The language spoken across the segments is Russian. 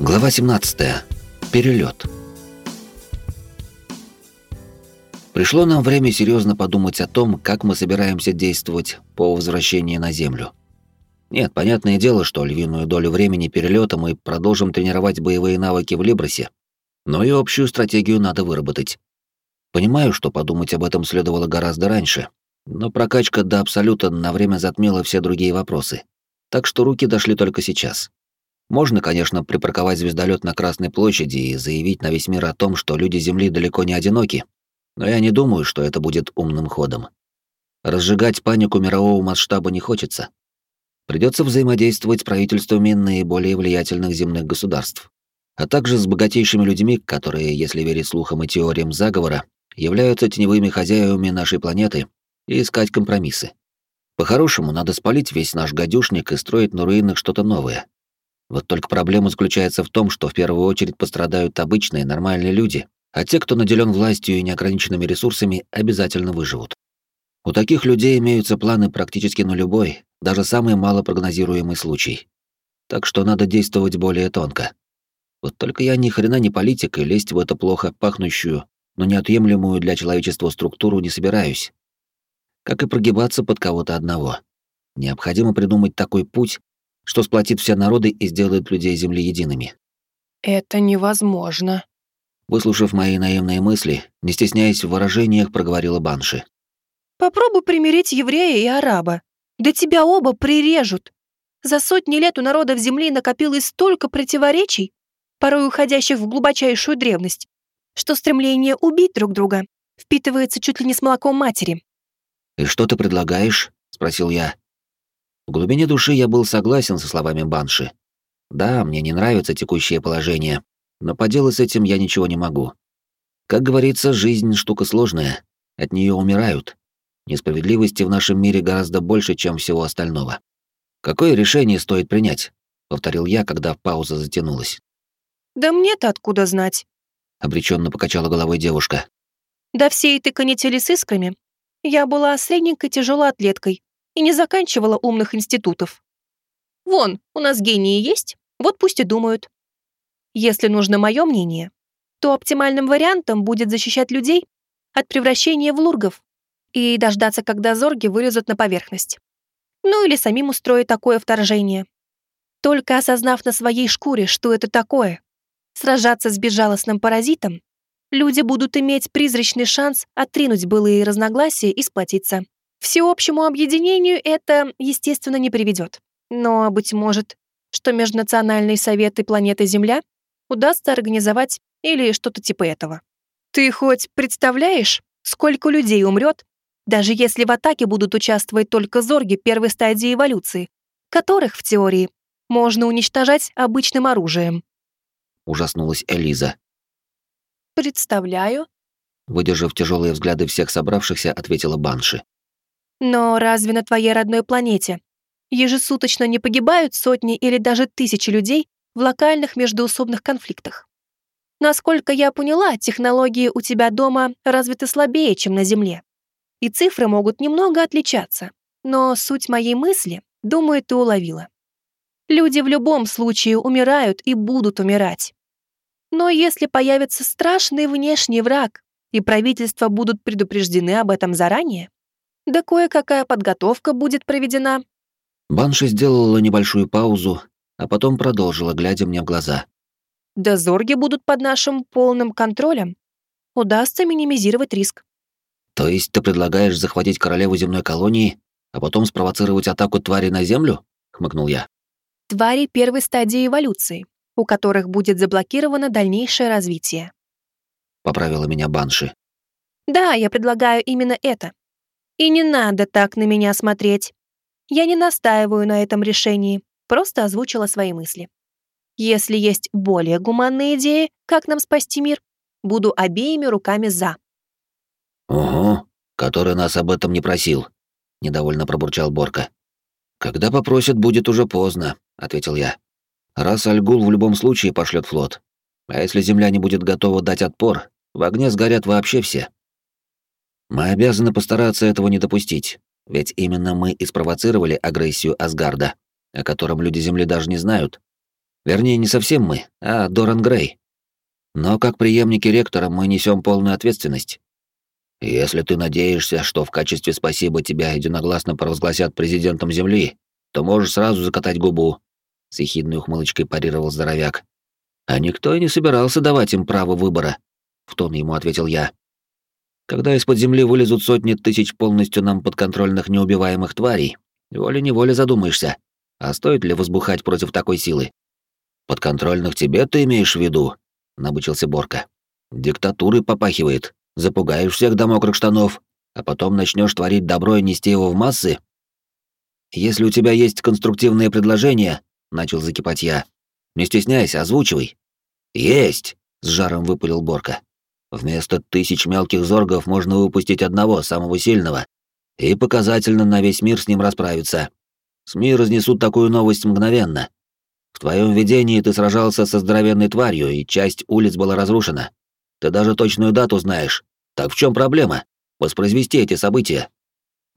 Глава 17. Перелет. Пришло нам время серьезно подумать о том, как мы собираемся действовать по возвращении на Землю. Нет, понятное дело, что львиную долю времени перелета мы продолжим тренировать боевые навыки в Либросе, но и общую стратегию надо выработать. Понимаю, что подумать об этом следовало гораздо раньше, но прокачка до абсолюта на время затмила все другие вопросы, так что руки дошли только сейчас. Можно, конечно, припарковать звездолет на Красной площади и заявить на весь мир о том, что люди Земли далеко не одиноки, но я не думаю, что это будет умным ходом. Разжигать панику мирового масштаба не хочется. Придется взаимодействовать с правительствами наиболее влиятельных земных государств, а также с богатейшими людьми, которые, если верить слухам и теориям заговора, являются теневыми хозяевами нашей планеты, и искать компромиссы. По-хорошему, надо спалить весь наш гадюшник и строить на руинах что-то новое. Вот только проблема заключается в том, что в первую очередь пострадают обычные, нормальные люди, а те, кто наделен властью и неограниченными ресурсами, обязательно выживут. У таких людей имеются планы практически на любой, даже самый малопрогнозируемый случай. Так что надо действовать более тонко. Вот только я ни хрена не политик и лезть в эту плохо пахнущую, но неотъемлемую для человечества структуру не собираюсь. Как и прогибаться под кого-то одного. Необходимо придумать такой путь, что сплотит все народы и сделает людей Земли едиными. Это невозможно. Выслушав мои наивные мысли, не стесняясь в выражениях, проговорила Банши. Попробуй примирить еврея и араба. Да тебя оба прирежут. За сотни лет у народов Земли накопилось столько противоречий, порой уходящих в глубочайшую древность, что стремление убить друг друга впитывается чуть ли не с молоком матери. «И что ты предлагаешь?» — спросил я. В глубине души я был согласен со словами Банши. Да, мне не нравится текущее положение, но поделать с этим я ничего не могу. Как говорится, жизнь — штука сложная, от нее умирают. Несправедливости в нашем мире гораздо больше, чем всего остального. Какое решение стоит принять? повторил я, когда пауза затянулась. Да мне-то откуда знать? обреченно покачала головой девушка. Да все этой канители с искрами я была средненькой тяжелой атлеткой, и не заканчивала умных институтов. Вон, у нас гении есть, вот пусть и думают. Если нужно мое мнение, то оптимальным вариантом будет защищать людей от превращения в лургов и дождаться, когда зорги вылезут на поверхность. Ну или самим устроить такое вторжение. Только осознав на своей шкуре, что это такое, сражаться с безжалостным паразитом, люди будут иметь призрачный шанс отринуть былые разногласия и сплотиться. Всеобщему объединению это, естественно, не приведет. Но, быть может, что Межнациональный совет и планета Земля удастся организовать или что-то типа этого. Ты хоть представляешь, сколько людей умрет, даже если в атаке будут участвовать только зорги первой стадии эволюции, которых, в теории, можно уничтожать обычным оружием? Ужаснулась Элиза. Представляю. Выдержав тяжелые взгляды всех собравшихся, ответила Банши. Но разве на твоей родной планете ежесуточно не погибают сотни или даже тысячи людей в локальных междоусобных конфликтах? Насколько я поняла, технологии у тебя дома развиты слабее, чем на Земле. И цифры могут немного отличаться, но суть моей мысли, думаю, ты уловила. Люди в любом случае умирают и будут умирать. Но если появится страшный внешний враг, и правительства будут предупреждены об этом заранее, да кое-какая подготовка будет проведена». Банша сделала небольшую паузу, а потом продолжила, глядя мне в глаза. «Дозорги будут под нашим полным контролем. Удастся минимизировать риск». «То есть ты предлагаешь захватить королеву земной колонии, а потом спровоцировать атаку твари на Землю?» — хмыкнул я. «Твари первой стадии эволюции, у которых будет заблокировано дальнейшее развитие». Поправила меня Банши. «Да, я предлагаю именно это. И не надо так на меня смотреть. Я не настаиваю на этом решении, просто озвучила свои мысли. Если есть более гуманные идеи, как нам спасти мир, буду обеими руками за. «Угу, который нас об этом не просил», — недовольно пробурчал Борка. «Когда попросят, будет уже поздно», — ответил я. «Раз Альгул в любом случае пошлет флот. А если Земля не будет готова дать отпор, в огне сгорят вообще все». Мы обязаны постараться этого не допустить, ведь именно мы и спровоцировали агрессию Асгарда, о котором люди Земли даже не знают. Вернее, не совсем мы, а Доран Грей. Но как преемники ректора мы несем полную ответственность. Если ты надеешься, что в качестве спасибо тебя единогласно провозгласят президентом Земли, то можешь сразу закатать губу, с ехидной ухмылочкой парировал здоровяк. А никто и не собирался давать им право выбора, в тон ему ответил я. Когда из-под земли вылезут сотни тысяч полностью нам подконтрольных неубиваемых тварей, волей-неволей задумаешься, а стоит ли возбухать против такой силы? Подконтрольных тебе ты имеешь в виду? набычился Борка. Диктатуры попахивает. Запугаешь всех до мокрых штанов, а потом начнешь творить добро и нести его в массы. Если у тебя есть конструктивные предложения, начал закипать я. Не стесняйся, озвучивай. Есть, с жаром выпалил Борка. Вместо тысяч мелких зоргов можно выпустить одного, самого сильного, и показательно на весь мир с ним расправиться. СМИ разнесут такую новость мгновенно. В твоем видении ты сражался со здоровенной тварью, и часть улиц была разрушена. Ты даже точную дату знаешь. Так в чем проблема? Воспроизвести эти события.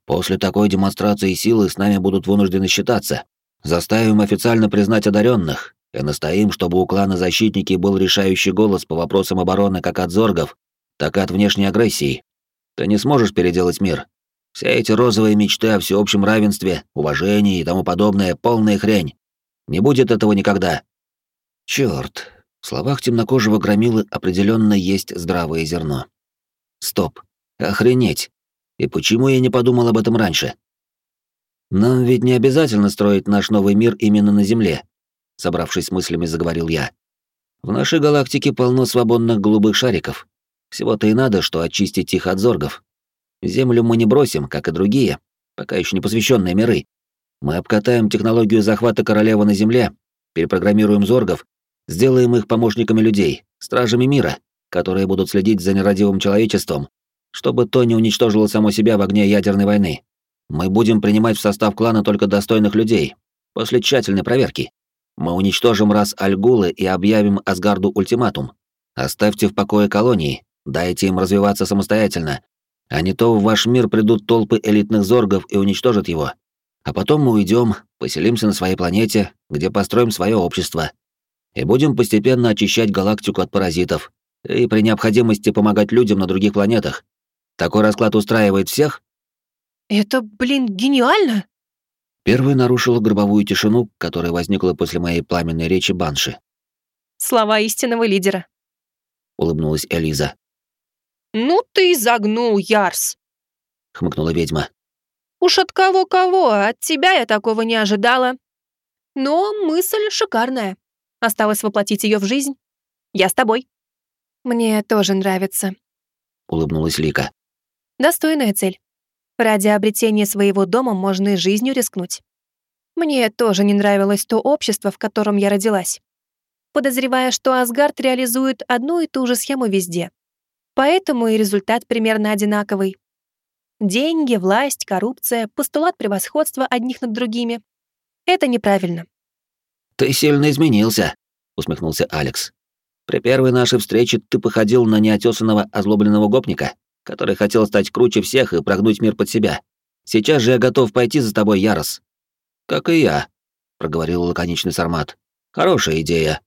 После такой демонстрации силы с нами будут вынуждены считаться. Заставим официально признать одаренных и настоим, чтобы у клана Защитники был решающий голос по вопросам обороны как от зоргов, так и от внешней агрессии. Ты не сможешь переделать мир. Все эти розовые мечты о всеобщем равенстве, уважении и тому подобное — полная хрень. Не будет этого никогда. Чёрт, в словах темнокожего громилы определенно есть здравое зерно. Стоп. Охренеть. И почему я не подумал об этом раньше? Нам ведь не обязательно строить наш новый мир именно на Земле, собравшись мыслями, заговорил я. В нашей галактике полно свободных голубых шариков. Всего-то и надо, что очистить их от зоргов. Землю мы не бросим, как и другие, пока еще не посвященные миры. Мы обкатаем технологию захвата королевы на Земле, перепрограммируем зоргов, сделаем их помощниками людей, стражами мира, которые будут следить за нерадивым человечеством, чтобы то не уничтожило само себя в огне ядерной войны. Мы будем принимать в состав клана только достойных людей, после тщательной проверки. Мы уничтожим раз Альгулы и объявим Асгарду ультиматум. Оставьте в покое колонии, дайте им развиваться самостоятельно, а не то в ваш мир придут толпы элитных зоргов и уничтожат его. А потом мы уйдем, поселимся на своей планете, где построим свое общество. И будем постепенно очищать галактику от паразитов, и при необходимости помогать людям на других планетах. Такой расклад устраивает всех? Это, блин, гениально! Первой нарушила гробовую тишину, которая возникла после моей пламенной речи Банши. Слова истинного лидера. Улыбнулась Элиза. «Ну ты загнул, Ярс!» — хмыкнула ведьма. «Уж от кого-кого, от тебя я такого не ожидала. Но мысль шикарная. Осталось воплотить ее в жизнь. Я с тобой». «Мне тоже нравится», — улыбнулась Лика. «Достойная цель. Ради обретения своего дома можно и жизнью рискнуть. Мне тоже не нравилось то общество, в котором я родилась. Подозревая, что Асгард реализует одну и ту же схему везде. Поэтому и результат примерно одинаковый. Деньги, власть, коррупция, постулат превосходства одних над другими. Это неправильно. «Ты сильно изменился», — усмехнулся Алекс. «При первой нашей встрече ты походил на неотесанного озлобленного гопника, который хотел стать круче всех и прогнуть мир под себя. Сейчас же я готов пойти за тобой, Ярос». «Как и я», — проговорил лаконичный Сармат. «Хорошая идея.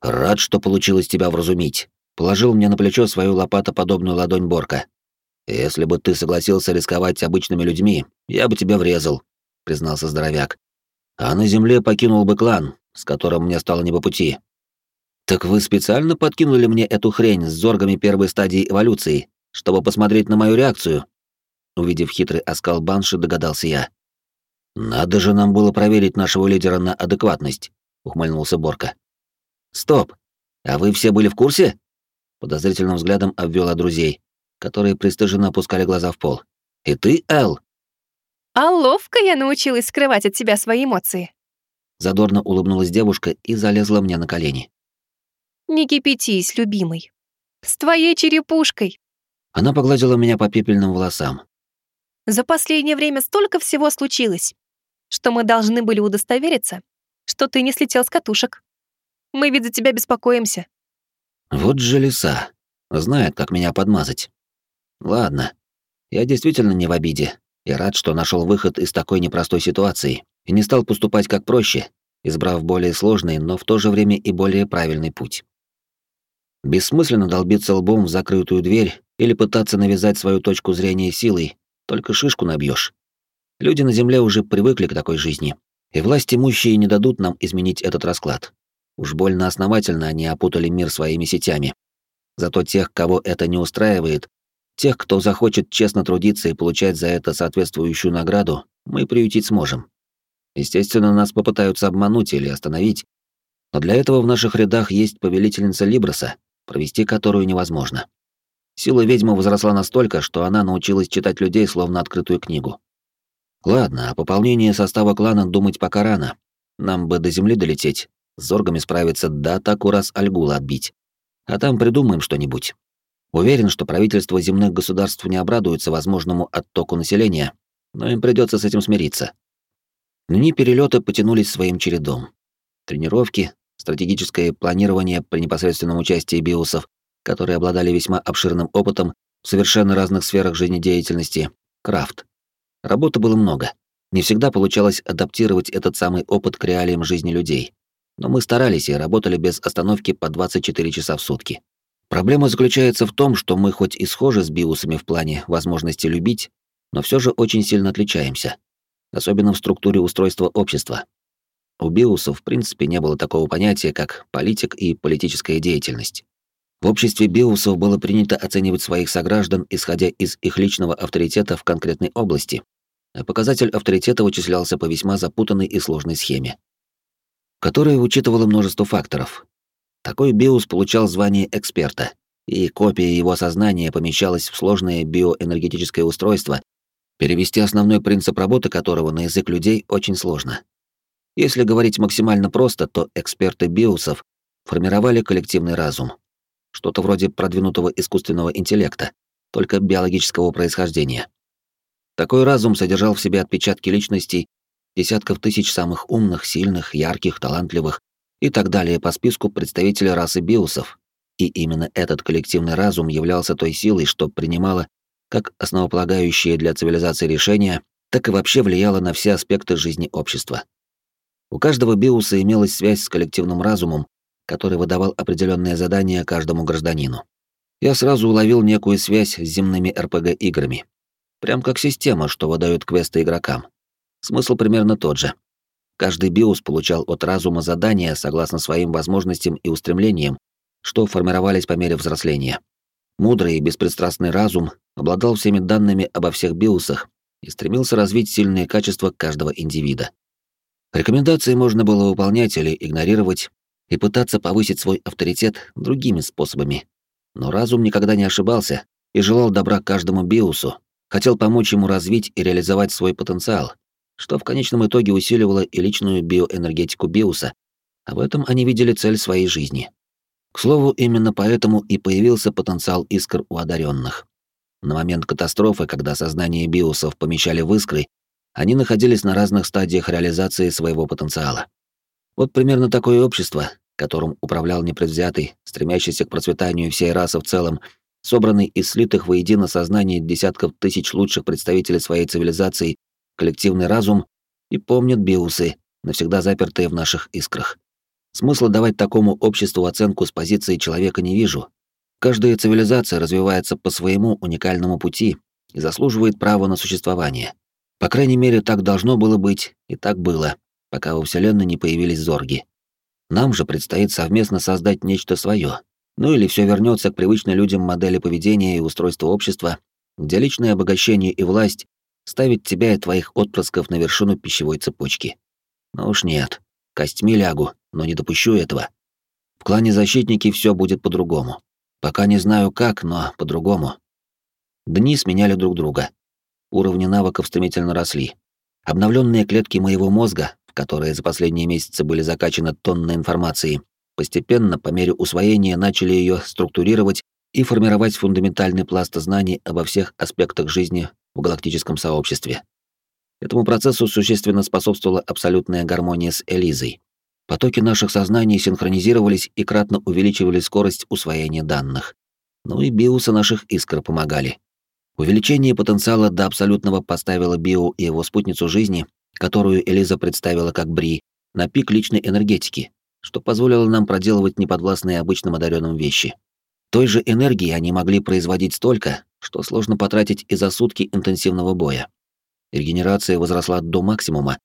Рад, что получилось тебя вразумить положил мне на плечо свою лопатоподобную ладонь Борка. «Если бы ты согласился рисковать обычными людьми, я бы тебя врезал», — признался здоровяк. «А на земле покинул бы клан, с которым мне стало не по пути». «Так вы специально подкинули мне эту хрень с зоргами первой стадии эволюции, чтобы посмотреть на мою реакцию?» Увидев хитрый оскал Банши, догадался я. «Надо же нам было проверить нашего лидера на адекватность», — ухмыльнулся Борка. «Стоп! А вы все были в курсе?» Подозрительным взглядом обвела друзей, которые пристыженно опускали глаза в пол. «И ты, Эл?» «А ловко я научилась скрывать от себя свои эмоции». Задорно улыбнулась девушка и залезла мне на колени. «Не кипятись, любимый. С твоей черепушкой». Она погладила меня по пепельным волосам. «За последнее время столько всего случилось, что мы должны были удостовериться, что ты не слетел с катушек. Мы ведь за тебя беспокоимся. Вот же лиса. Знает, как меня подмазать. Ладно. Я действительно не в обиде. И рад, что нашел выход из такой непростой ситуации и не стал поступать как проще. избрав более сложный, но в то же время и более правильный путь. Бессмысленно долбиться лбом в закрытую дверь или пытаться навязать свою точку зрения силой, только шишку набьешь. Люди на Земле уже привыкли к такой жизни, и власть имущие не дадут нам изменить этот расклад. Уж больно основательно они опутали мир своими сетями. Зато тех, кого это не устраивает, тех, кто захочет честно трудиться и получать за это соответствующую награду, мы приютить сможем. Естественно, нас попытаются обмануть или остановить, но для этого в наших рядах есть повелительница Либроса, провести которую невозможно. Сила ведьмы возросла настолько, что она научилась читать людей словно открытую книгу. Ладно, о пополнении состава клана думать пока рано. Нам бы до земли долететь, с зоргами справиться, да атаку раз Альгула отбить. А там придумаем что-нибудь. Уверен, что правительство земных государств не обрадуется возможному оттоку населения, но им придется с этим смириться. Дни перелета потянулись своим чередом. Тренировки, стратегическое планирование при непосредственном участии биосов, которые обладали весьма обширным опытом в совершенно разных сферах жизнедеятельности, крафт. Работы было много. Не всегда получалось адаптировать этот самый опыт к реалиям жизни людей. Но мы старались и работали без остановки по 24 часа в сутки. Проблема заключается в том, что мы хоть и схожи с биусами в плане возможности любить, но все же очень сильно отличаемся. Особенно в структуре устройства общества. У биусов в принципе не было такого понятия, как политик и политическая деятельность. В обществе биусов было принято оценивать своих сограждан, исходя из их личного авторитета в конкретной области, а показатель авторитета вычислялся по весьма запутанной и сложной схеме, которая учитывала множество факторов. Такой биус получал звание эксперта, и копия его сознания помещалась в сложное биоэнергетическое устройство, перевести основной принцип работы которого на язык людей очень сложно. Если говорить максимально просто, то эксперты биусов формировали коллективный разум, что-то вроде продвинутого искусственного интеллекта, только биологического происхождения. Такой разум содержал в себе отпечатки личностей десятков тысяч самых умных, сильных, ярких, талантливых и так далее по списку представителей расы биусов, и именно этот коллективный разум являлся той силой, что принимала как основополагающие для цивилизации решения, так и вообще влияла на все аспекты жизни общества. У каждого биуса имелась связь с коллективным разумом, который выдавал определенные задания каждому гражданину. Я сразу уловил некую связь с земными РПГ-играми. Прям как система, что выдают квесты игрокам. Смысл примерно тот же. Каждый биус получал от разума задания согласно своим возможностям и устремлениям, что формировались по мере взросления. Мудрый и беспристрастный разум обладал всеми данными обо всех биусах и стремился развить сильные качества каждого индивида. Рекомендации можно было выполнять или игнорировать, и пытаться повысить свой авторитет другими способами. Но разум никогда не ошибался и желал добра каждому биусу, хотел помочь ему развить и реализовать свой потенциал, что в конечном итоге усиливало и личную биоэнергетику биуса, а в этом они видели цель своей жизни. К слову, именно поэтому и появился потенциал искр у одаренных. На момент катастрофы, когда сознание биусов помещали в искры, они находились на разных стадиях реализации своего потенциала. Вот примерно такое общество, которым управлял непредвзятый, стремящийся к процветанию всей расы в целом, собранный из слитых воедино сознание десятков тысяч лучших представителей своей цивилизации, коллективный разум, и помнят биусы, навсегда запертые в наших искрах. Смысла давать такому обществу оценку с позиции человека не вижу. Каждая цивилизация развивается по своему уникальному пути и заслуживает права на существование. По крайней мере, так должно было быть, и так было, пока во Вселенной не появились зорги. Нам же предстоит совместно создать нечто свое. Ну или все вернется к привычной людям модели поведения и устройства общества, где личное обогащение и власть ставит тебя и твоих отпрысков на вершину пищевой цепочки. Но уж нет. Костьми лягу, но не допущу этого. В клане защитники все будет по-другому. Пока не знаю как, но по-другому. Дни сменяли друг друга. Уровни навыков стремительно росли. Обновленные клетки моего мозга которые за последние месяцы были закачаны тонны информации, постепенно, по мере усвоения, начали ее структурировать и формировать фундаментальный пласт знаний обо всех аспектах жизни в галактическом сообществе. Этому процессу существенно способствовала абсолютная гармония с Элизой. Потоки наших сознаний синхронизировались и кратно увеличивали скорость усвоения данных. Ну и биусы наших искр помогали. Увеличение потенциала до абсолютного поставило Био и его спутницу жизни которую Элиза представила как Бри, на пик личной энергетики, что позволило нам проделывать неподвластные обычным одаренным вещи. Той же энергии они могли производить столько, что сложно потратить и за сутки интенсивного боя. Регенерация возросла до максимума,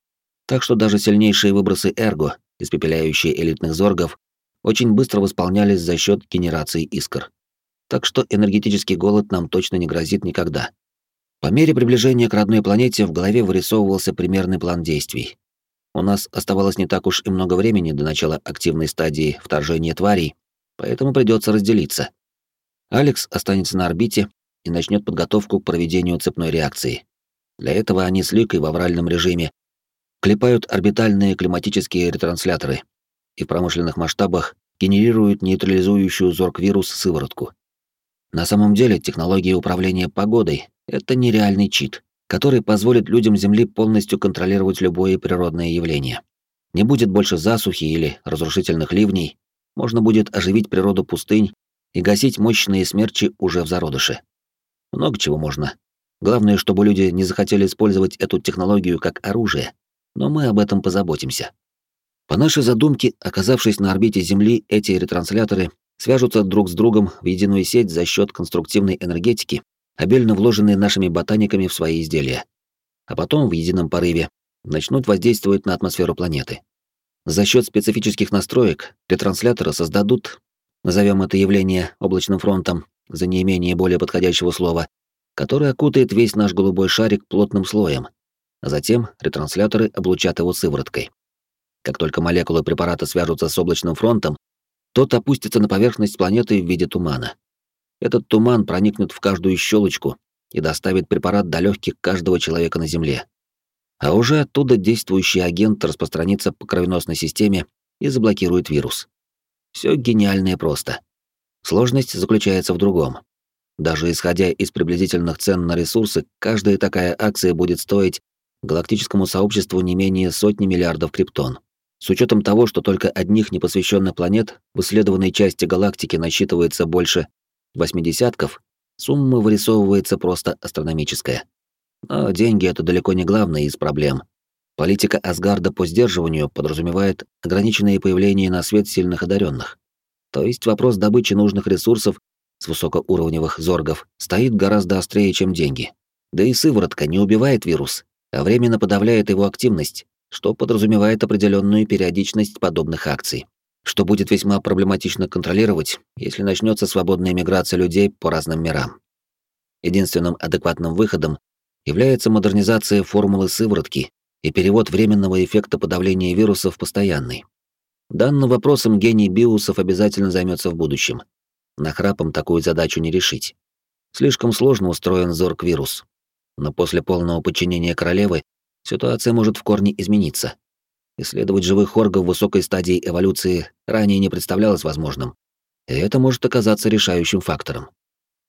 так что даже сильнейшие выбросы эрго, испепеляющие элитных зоргов, очень быстро восполнялись за счет генерации искр. Так что энергетический голод нам точно не грозит никогда. По мере приближения к родной планете в голове вырисовывался примерный план действий. У нас оставалось не так уж и много времени до начала активной стадии вторжения тварей, поэтому придется разделиться. Алекс останется на орбите и начнет подготовку к проведению цепной реакции. Для этого они с Ликой в авральном режиме клепают орбитальные климатические ретрансляторы и в промышленных масштабах генерируют нейтрализующую зорг-вирус сыворотку. На самом деле технология управления погодой — это нереальный чит, который позволит людям Земли полностью контролировать любое природное явление. Не будет больше засухи или разрушительных ливней, можно будет оживить природу пустынь и гасить мощные смерчи уже в зародыше. Много чего можно. Главное, чтобы люди не захотели использовать эту технологию как оружие, но мы об этом позаботимся. По нашей задумке, оказавшись на орбите Земли, эти ретрансляторы свяжутся друг с другом в единую сеть за счет конструктивной энергетики, обильно вложенной нашими ботаниками в свои изделия. А потом в едином порыве начнут воздействовать на атмосферу планеты. За счет специфических настроек ретрансляторы создадут, назовем это явление облачным фронтом, за неимение более подходящего слова, который окутает весь наш голубой шарик плотным слоем, а затем ретрансляторы облучат его сывороткой. Как только молекулы препарата свяжутся с облачным фронтом, тот опустится на поверхность планеты в виде тумана. Этот туман проникнет в каждую щелочку и доставит препарат до легких каждого человека на Земле. А уже оттуда действующий агент распространится по кровеносной системе и заблокирует вирус. Все гениально и просто. Сложность заключается в другом. Даже исходя из приблизительных цен на ресурсы, каждая такая акция будет стоить галактическому сообществу не менее сотни миллиардов криптон. С учетом того, что только одних непосвященных планет в исследованной части галактики насчитывается больше восьмидесятков, сумма вырисовывается просто астрономическая. Но деньги — это далеко не главная из проблем. Политика Асгарда по сдерживанию подразумевает ограниченное появление на свет сильных одаренных. То есть вопрос добычи нужных ресурсов с высокоуровневых зоргов стоит гораздо острее, чем деньги. Да и сыворотка не убивает вирус, а временно подавляет его активность, что подразумевает определенную периодичность подобных акций, что будет весьма проблематично контролировать, если начнется свободная миграция людей по разным мирам. Единственным адекватным выходом является модернизация формулы сыворотки и перевод временного эффекта подавления вирусов в постоянный. Данным вопросом гений биусов обязательно займется в будущем. Нахрапом такую задачу не решить. Слишком сложно устроен зорг-вирус. Но после полного подчинения королевы ситуация может в корне измениться. Исследовать живых оргов в высокой стадии эволюции ранее не представлялось возможным. И это может оказаться решающим фактором.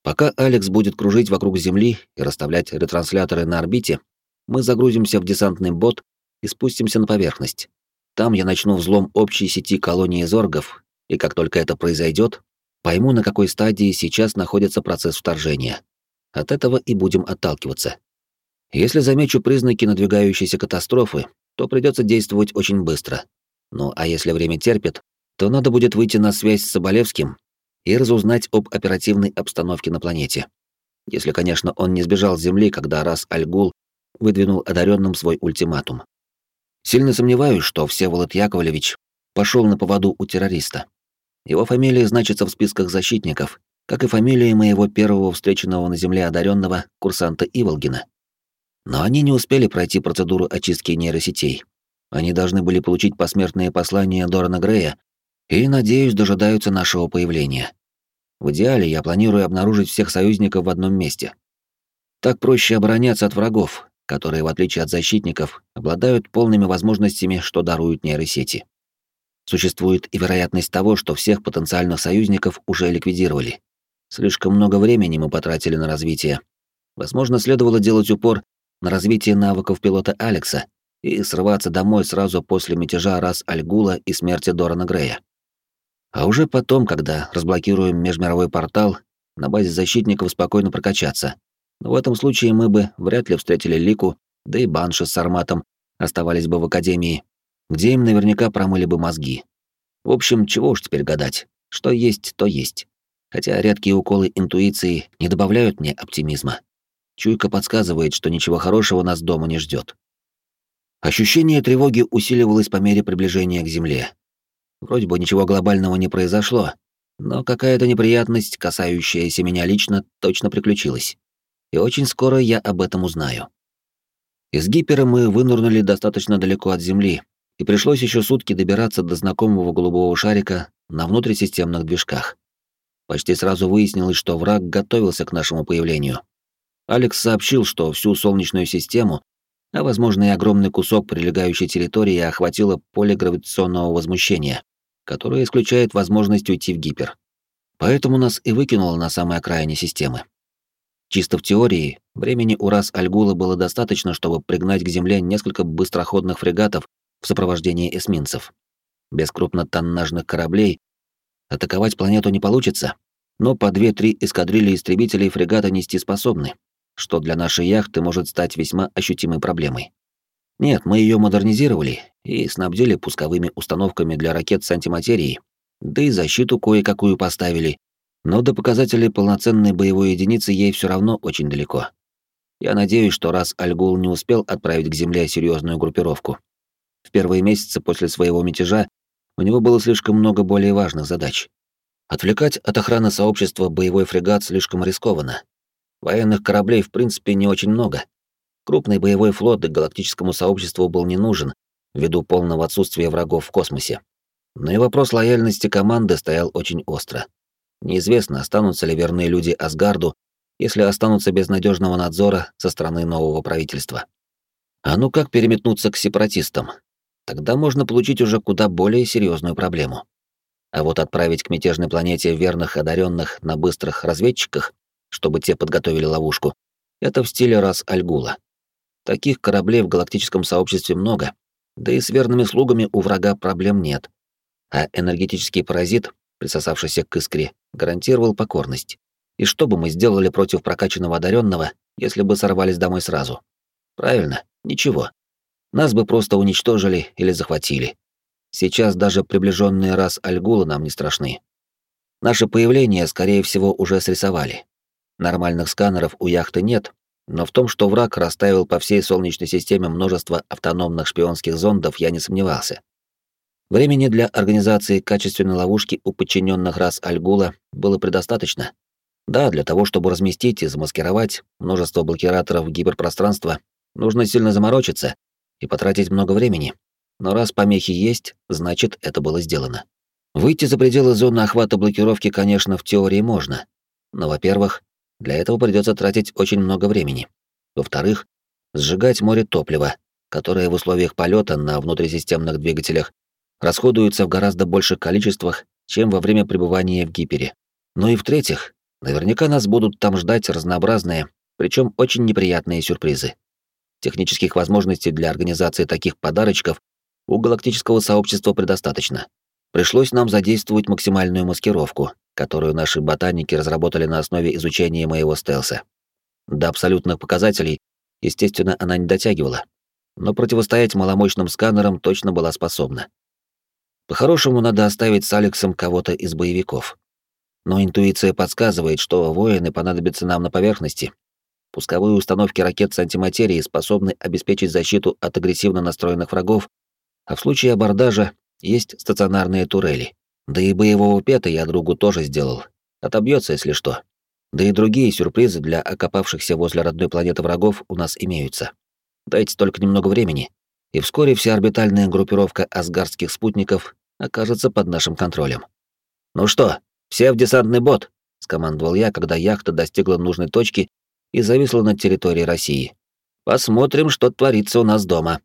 Пока Алекс будет кружить вокруг Земли и расставлять ретрансляторы на орбите, мы загрузимся в десантный бот и спустимся на поверхность. Там я начну взлом общей сети колонии зоргов, и как только это произойдет, пойму, на какой стадии сейчас находится процесс вторжения. От этого и будем отталкиваться. Если замечу признаки надвигающейся катастрофы, то придется действовать очень быстро. Ну а если время терпит, то надо будет выйти на связь с Соболевским и разузнать об оперативной обстановке на планете. Если, конечно, он не сбежал с Земли, когда раз Альгул выдвинул одаренным свой ультиматум. Сильно сомневаюсь, что Всеволод Яковлевич пошел на поводу у террориста. Его фамилия значится в списках защитников, как и фамилия моего первого встреченного на Земле одаренного курсанта Иволгина. Но они не успели пройти процедуру очистки нейросетей. Они должны были получить посмертные послания Дорана Грея и, надеюсь, дожидаются нашего появления. В идеале я планирую обнаружить всех союзников в одном месте. Так проще обороняться от врагов, которые, в отличие от защитников, обладают полными возможностями, что даруют нейросети. Существует и вероятность того, что всех потенциальных союзников уже ликвидировали. Слишком много времени мы потратили на развитие. Возможно, следовало делать упор на развитие навыков пилота Алекса и срываться домой сразу после мятежа раз Альгула и смерти Дорана Грея. А уже потом, когда разблокируем межмировой портал, на базе защитников спокойно прокачаться. Но в этом случае мы бы вряд ли встретили Лику, да и Банши с Арматом оставались бы в Академии. где им наверняка промыли бы мозги. В общем, чего уж теперь гадать. Что есть, то есть. Хотя редкие уколы интуиции не добавляют мне оптимизма. Чуйка подсказывает, что ничего хорошего нас дома не ждет. Ощущение тревоги усиливалось по мере приближения к Земле. Вроде бы ничего глобального не произошло, но какая-то неприятность, касающаяся меня лично, точно приключилась. И очень скоро я об этом узнаю. Из гипера мы вынырнули достаточно далеко от Земли, и пришлось еще сутки добираться до знакомого голубого шарика на внутрисистемных движках. Почти сразу выяснилось, что враг готовился к нашему появлению. Алекс сообщил, что всю Солнечную систему, а возможно и огромный кусок прилегающей территории охватило поле гравитационного возмущения, которое исключает возможность уйти в гипер. Поэтому нас и выкинуло на самой окраине системы. Чисто в теории, времени у рас Альгула было достаточно, чтобы пригнать к Земле несколько быстроходных фрегатов в сопровождении эсминцев. Без крупнотоннажных кораблей атаковать планету не получится, но по 2-3 эскадрильи истребителей фрегата нести способны, что для нашей яхты может стать весьма ощутимой проблемой. Нет, мы ее модернизировали и снабдили пусковыми установками для ракет с антиматерией, да и защиту кое-какую поставили, но до показателей полноценной боевой единицы ей все равно очень далеко. Я надеюсь, что раз Альгул не успел отправить к Земле серьезную группировку. В первые месяцы после своего мятежа у него было слишком много более важных задач. Отвлекать от охраны сообщества боевой фрегат слишком рискованно. Военных кораблей в принципе не очень много, Крупный боевой флот галактическому сообществу был не нужен, ввиду полного отсутствия врагов в космосе. Но и вопрос лояльности команды стоял очень остро. Неизвестно, останутся ли верные люди Асгарду, если останутся без надежного надзора со стороны нового правительства. А ну как переметнуться к сепаратистам? Тогда можно получить уже куда более серьезную проблему. А вот отправить к мятежной планете верных одаренных на быстрых разведчиках, чтобы те подготовили ловушку, это в стиле раз Альгула. Таких кораблей в галактическом сообществе много, да и с верными слугами у врага проблем нет. А энергетический паразит, присосавшийся к искре, гарантировал покорность. И что бы мы сделали против прокачанного одаренного, если бы сорвались домой сразу? Правильно, ничего. Нас бы просто уничтожили или захватили. Сейчас даже приближенные раз Альгула нам не страшны. Наше появление, скорее всего, уже срисовали. Нормальных сканеров у яхты нет, но в том, что враг расставил по всей Солнечной системе множество автономных шпионских зондов, я не сомневался. Времени для организации качественной ловушки у подчиненных рас Альгула было предостаточно. Да, для того, чтобы разместить и замаскировать множество блокираторов гиперпространства, нужно сильно заморочиться и потратить много времени. Но раз помехи есть, значит, это было сделано. Выйти за пределы зоны охвата блокировки, конечно, в теории можно. Но, во-первых, для этого придется тратить очень много времени. Во-вторых, сжигать море топлива, которое в условиях полета на внутрисистемных двигателях расходуется в гораздо больших количествах, чем во время пребывания в гипере. Ну и в-третьих, наверняка нас будут там ждать разнообразные, причем очень неприятные сюрпризы. Технических возможностей для организации таких подарочков у галактического сообщества предостаточно. Пришлось нам задействовать максимальную маскировку, которую наши ботаники разработали на основе изучения моего стелса. До абсолютных показателей, естественно, она не дотягивала, но противостоять маломощным сканерам точно была способна. По-хорошему, надо оставить с Алексом кого-то из боевиков. Но интуиция подсказывает, что воины понадобятся нам на поверхности. Пусковые установки ракет с антиматерией способны обеспечить защиту от агрессивно настроенных врагов, а в случае абордажа есть стационарные турели. Да и боевого пета я другу тоже сделал. Отобьется, если что. Да и другие сюрпризы для окопавшихся возле родной планеты врагов у нас имеются. Дайте только немного времени, и вскоре вся орбитальная группировка асгарских спутников окажется под нашим контролем. «Ну что, все в десантный бот!» — скомандовал я, когда яхта достигла нужной точки и зависла над территорией России. «Посмотрим, что творится у нас дома».